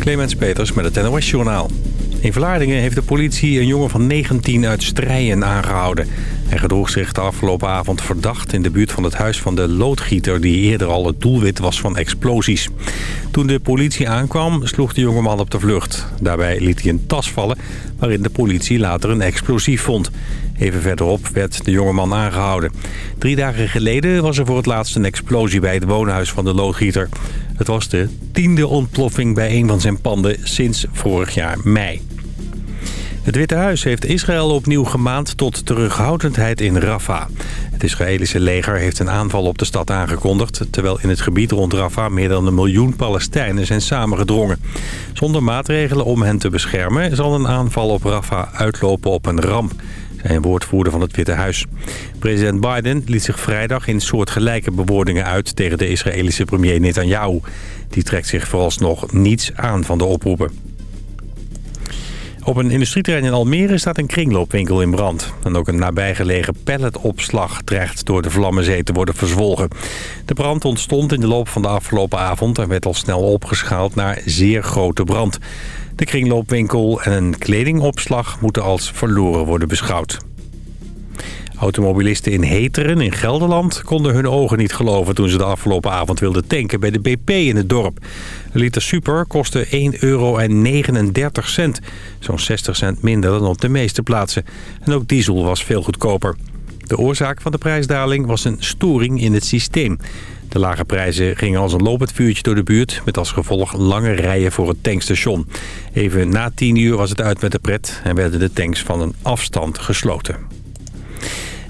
Clemens Peters met het NOS Journaal. In Vlaardingen heeft de politie een jongen van 19 uit Strijen aangehouden. Hij gedroeg zich de afgelopen avond verdacht in de buurt van het huis van de loodgieter... die eerder al het doelwit was van explosies. Toen de politie aankwam, sloeg de jongeman op de vlucht. Daarbij liet hij een tas vallen waarin de politie later een explosief vond. Even verderop werd de jongeman aangehouden. Drie dagen geleden was er voor het laatst een explosie bij het woonhuis van de loodgieter. Het was de tiende ontploffing bij een van zijn panden sinds vorig jaar mei. Het Witte Huis heeft Israël opnieuw gemaand tot terughoudendheid in Rafah. Het Israëlische leger heeft een aanval op de stad aangekondigd... terwijl in het gebied rond Rafah meer dan een miljoen Palestijnen zijn samengedrongen. Zonder maatregelen om hen te beschermen... zal een aanval op Rafah uitlopen op een ramp zei een woordvoerder van het Witte Huis. President Biden liet zich vrijdag in soortgelijke bewoordingen uit... tegen de Israëlische premier Netanyahu. Die trekt zich vooralsnog niets aan van de oproepen. Op een industrieterrein in Almere staat een kringloopwinkel in brand. En ook een nabijgelegen palletopslag dreigt door de Vlammenzee te worden verzwolgen. De brand ontstond in de loop van de afgelopen avond... en werd al snel opgeschaald naar zeer grote brand. De kringloopwinkel en een kledingopslag moeten als verloren worden beschouwd. Automobilisten in Heteren in Gelderland konden hun ogen niet geloven... toen ze de afgelopen avond wilden tanken bij de BP in het dorp. Een liter super kostte 1,39 euro. Zo'n 60 cent minder dan op de meeste plaatsen. En ook diesel was veel goedkoper. De oorzaak van de prijsdaling was een storing in het systeem. De lage prijzen gingen als een lopend vuurtje door de buurt... met als gevolg lange rijen voor het tankstation. Even na 10 uur was het uit met de pret... en werden de tanks van een afstand gesloten.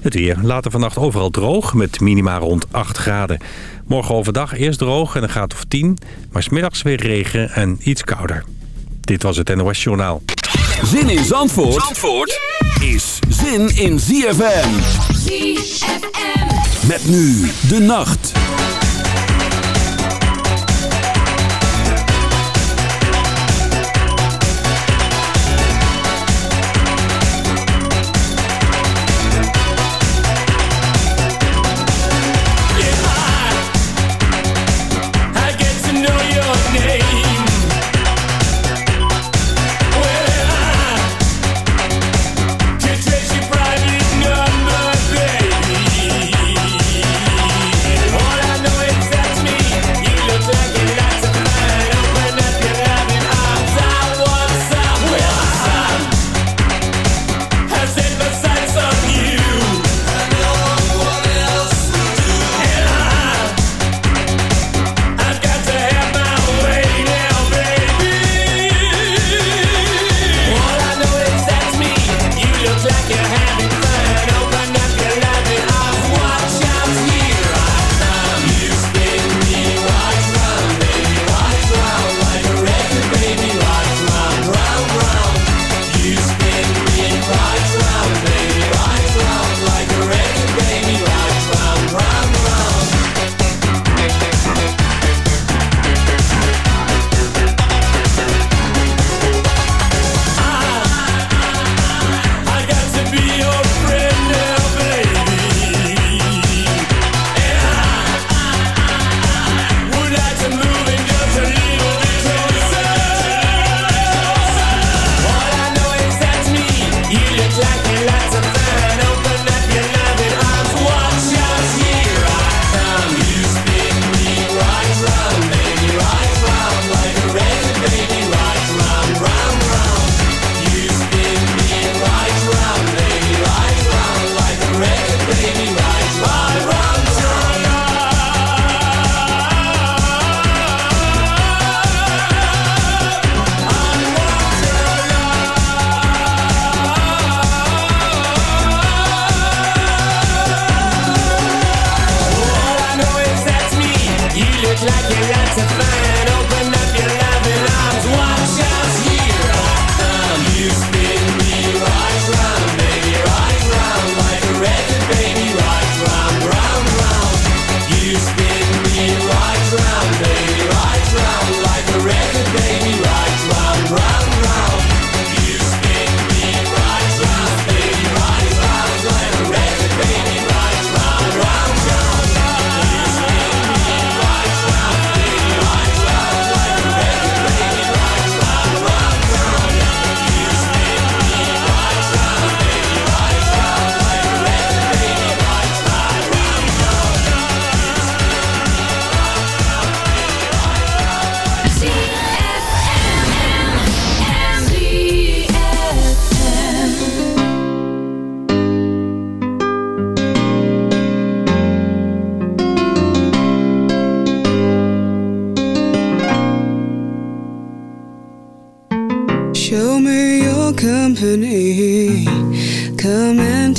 Het weer. Later vannacht overal droog met minima rond 8 graden. Morgen overdag eerst droog en een graad of 10. Maar smiddags weer regen en iets kouder. Dit was het NOS Journaal. Zin in Zandvoort, Zandvoort is zin in ZFM. ZFM. Met nu de nacht.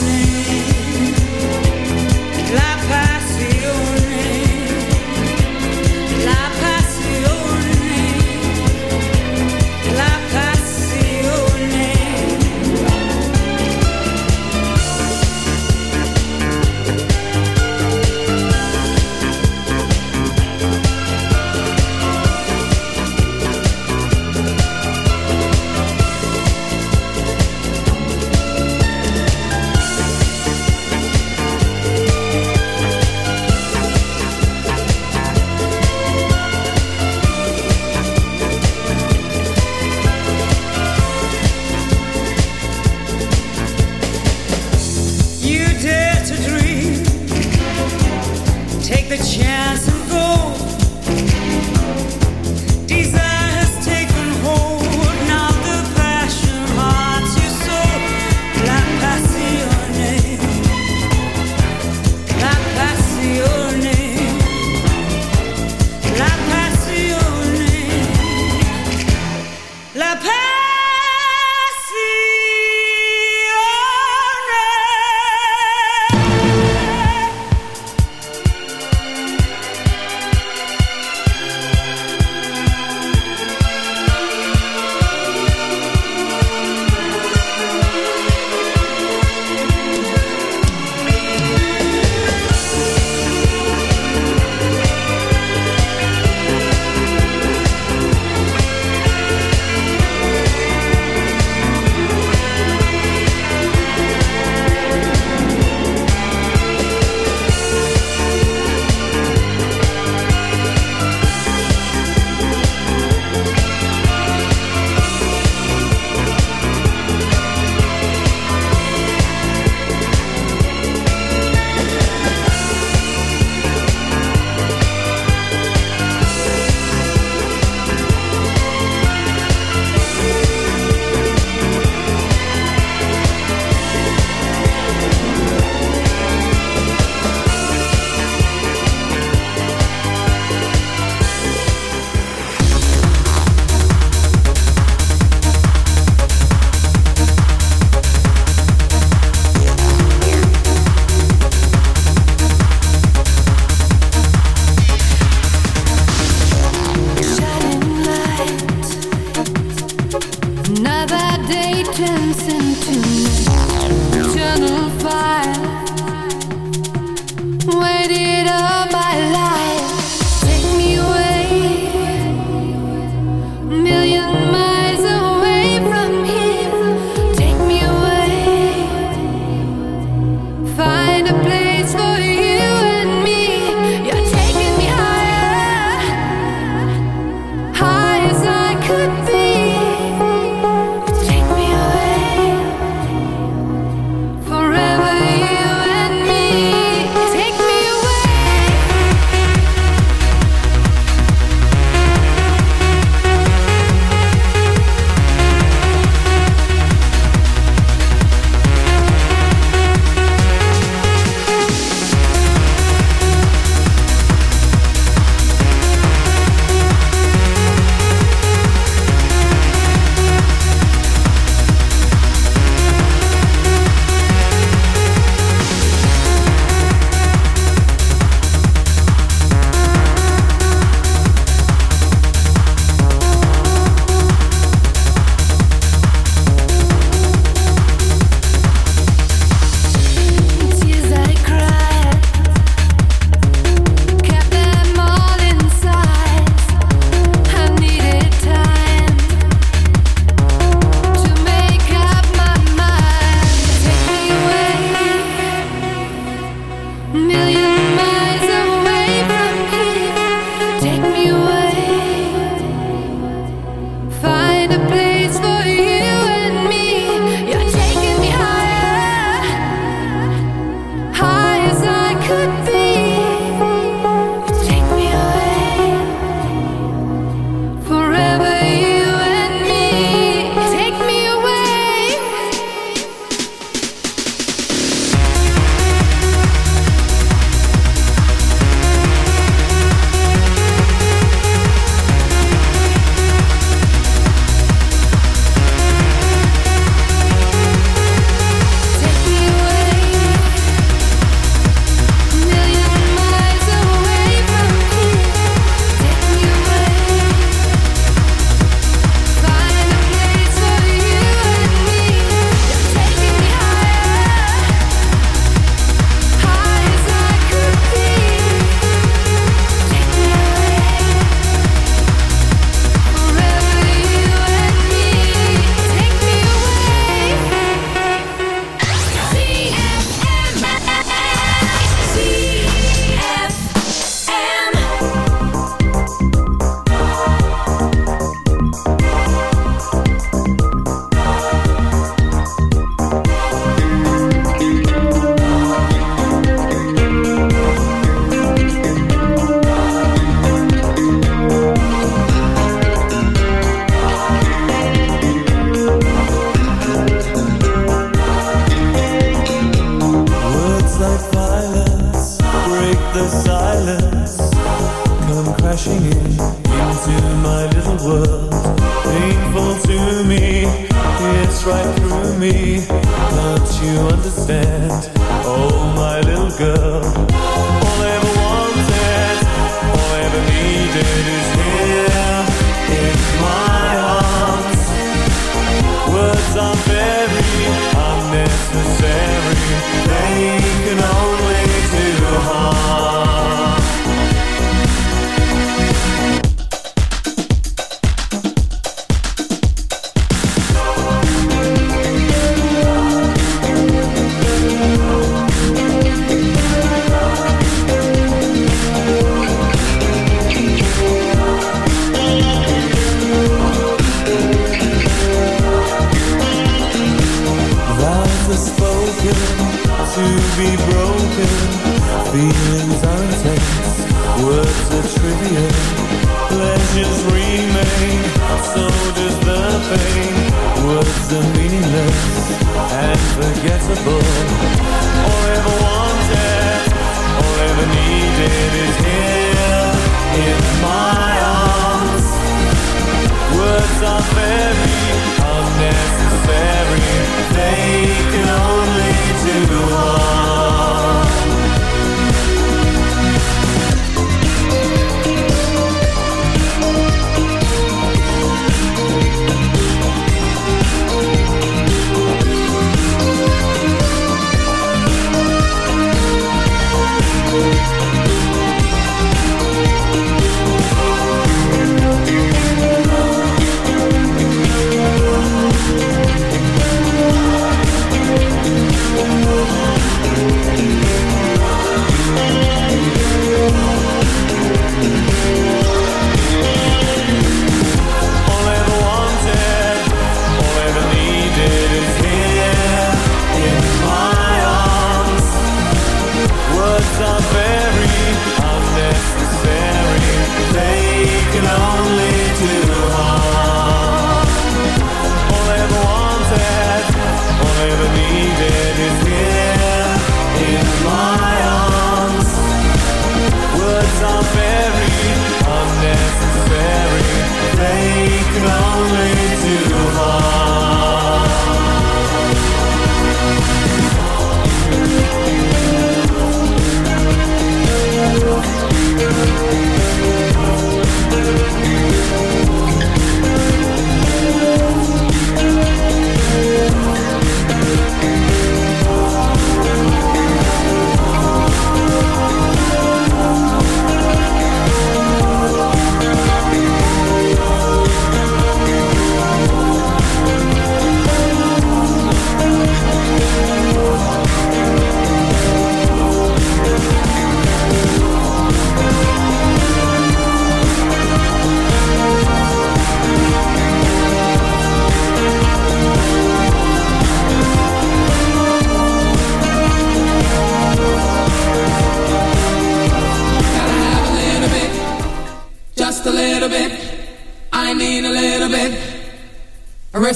everything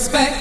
respect.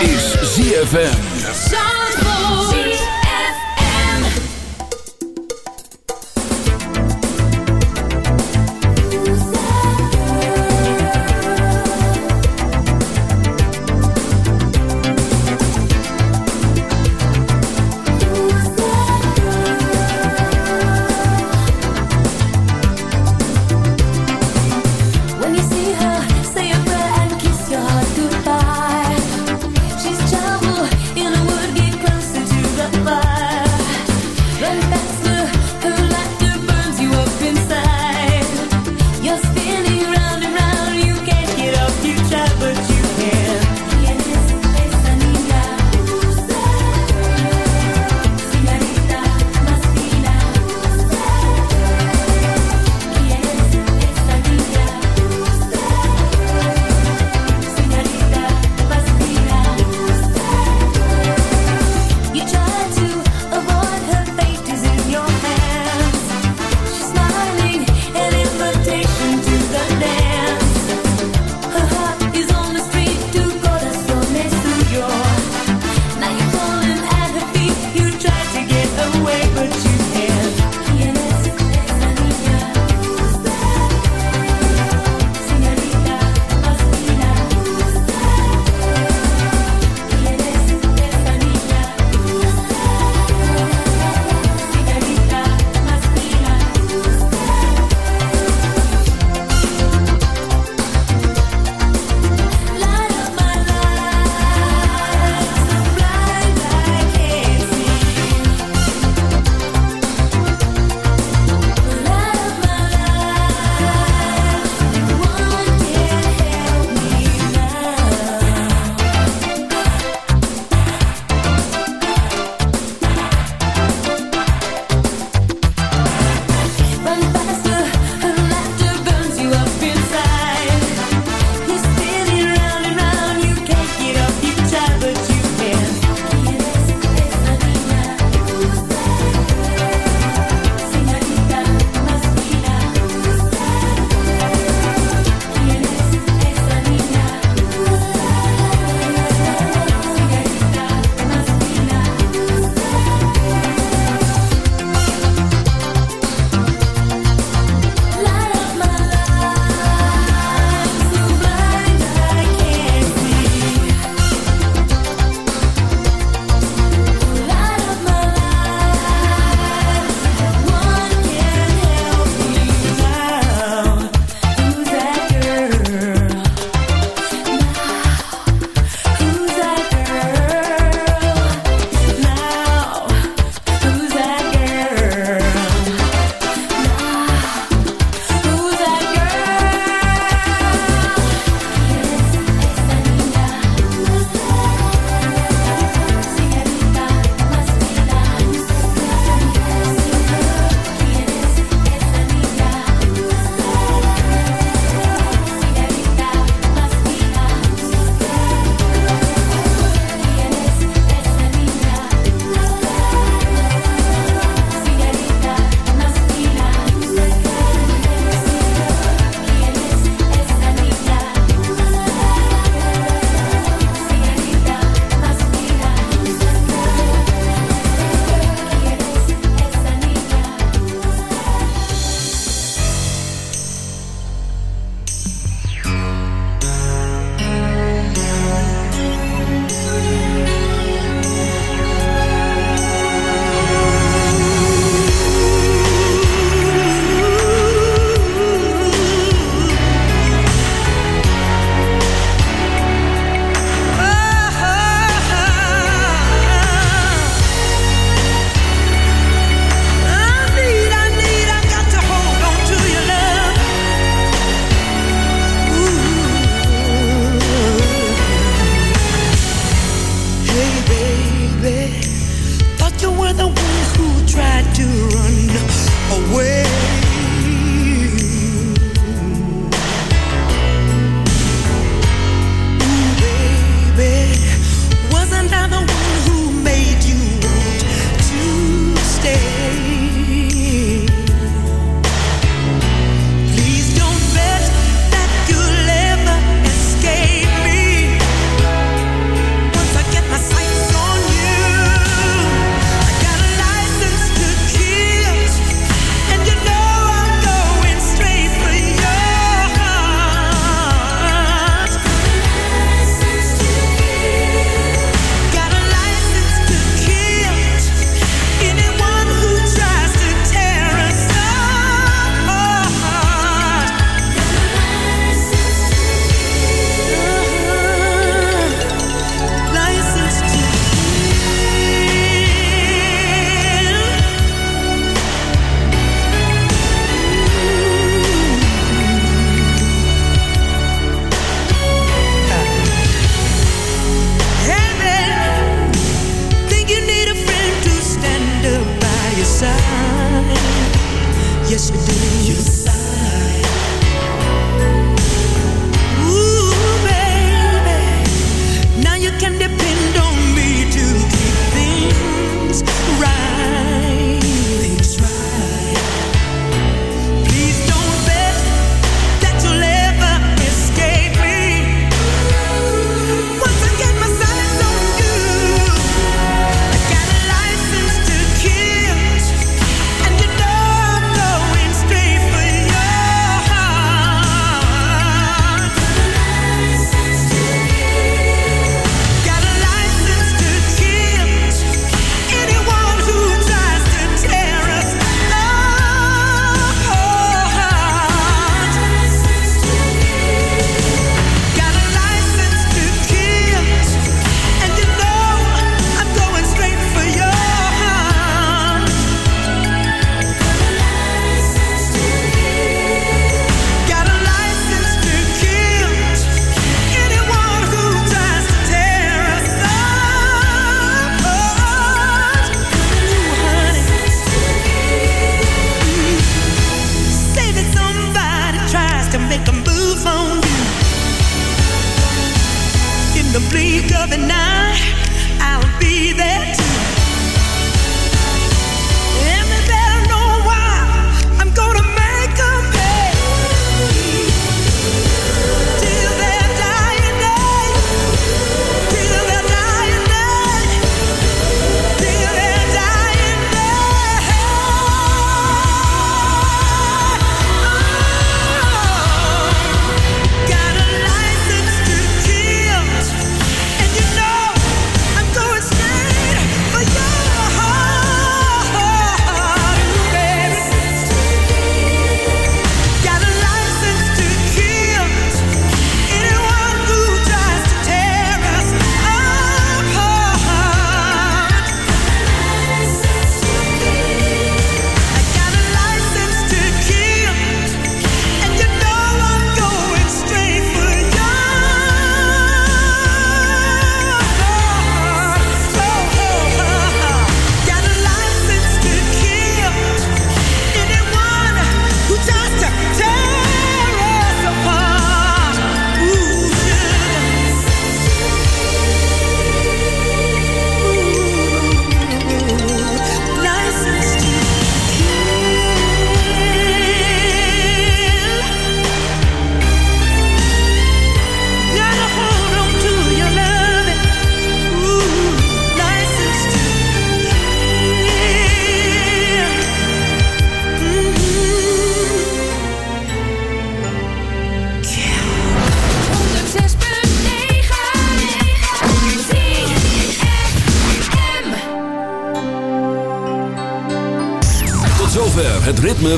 Is ZFM.